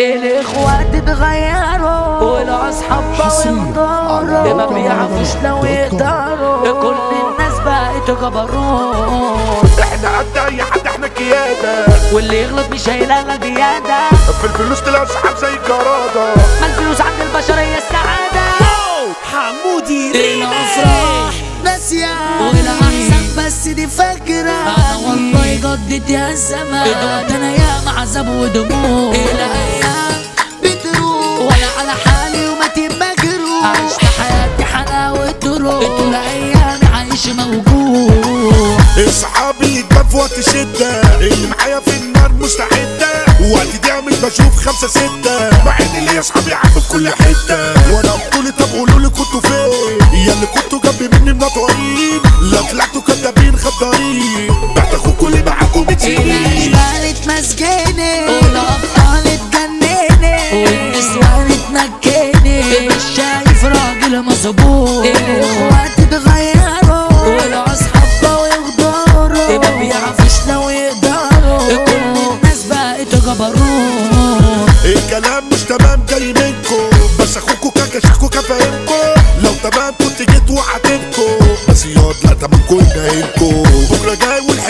الاخوات اتغيروا والاصحاب بقوا ما بيعرفوش لو. يقدروا. كل الناس بقت جبروت إحنا قد اي حد إحنا كيادة واللي يغلط مش هيلاقي بيادة في الفلوس طلع سحاب زي الجرادة. ما الفلوس عند البشرية السعادة. حمودي الافراح ناسية والاحسن بس دي فاكرة. جدت يا الزمان. ده؟ أنا يا عذاب ودموع. الأيام بتروح وأنا على حالي وما مجروح. عشت حياتي حلاوة دروح طول ايامي عايش موجوع. إصحابي وقت شدة. اللي معايا في النار مستعدة. وقت دي مش بشوف خمسة ستة. مع ان ليا أصحابي عم في كل حتة؟ منطقين لا طلعتوا كدابين خدارين. بعد اخوكوا اللي معاكم متسيبين الاشبال اتمسكني والابطال اتجنني والنسوان اتمكني مش شايف راجل مظبوط. الاخوات اتغيروا والاصحاب بقوا يغدروا ما بيعرفوش لو يقدروا. كل الناس بقت جبروت. الكلام مش تمام جاي منكم. بس أخوكوا كان كشفكوا كان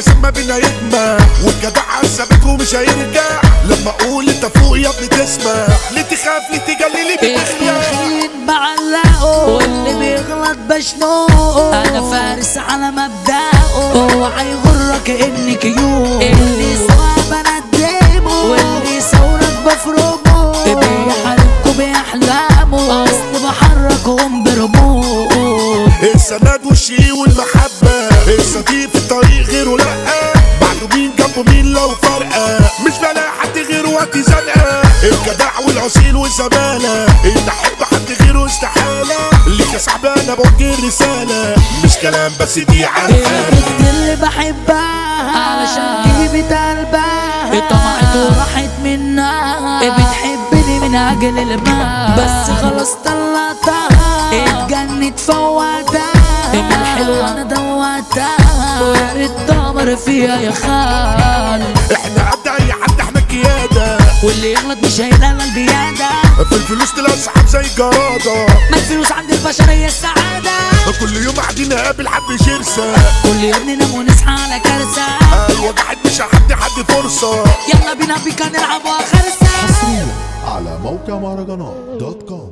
ما بينا يجمع والجدع عذبكم مش هيرجع. لما أقول أنت فوق يا ابني تسمع. ليه تخاف ليه تجلي ليه التخين بعلقه واللي بيغلط بشنقه أنا فارس على مبدأه. اوعى يغرك اني كيوت اللي سوا بندمه. واللي يصورك بفرمه. بيحاربكوا باحلامه أصل بحركهم السند والشي والمحبة. الصديق في الطريق غيره لأ. بعده مين جنبه مين لو فرقة. مش بلاقي حد غيره وقت زنقة. الجدع والأصيل والزمالة إن أحب حد غيره استحالة. ليك يا صاحبي أنا بوجه رسالة مش كلام بس دي البنت اللي بحبها؟ علشان جيبت قلبها طمعت وراحت منها. بتحبني من أجل المال بس خلاص طلعتها ريت دمر فيها يا خال. إحنا قد أي حد إحنا كيادة واللي يغلط مش هيلاقي البيادة في الفلوس طلع سحاب زي الجرادة ما الفلوس عند البشرية السعادة. كل يوم قاعدين نقابل حد شرسة. كل يوم ننام ونصحى على كارثة. أيوة قاعد مش هحد حد فرصة. يلا بينا بيكا نلعب وخرسة. حصريا على موقع مهرجانات دوت كوم.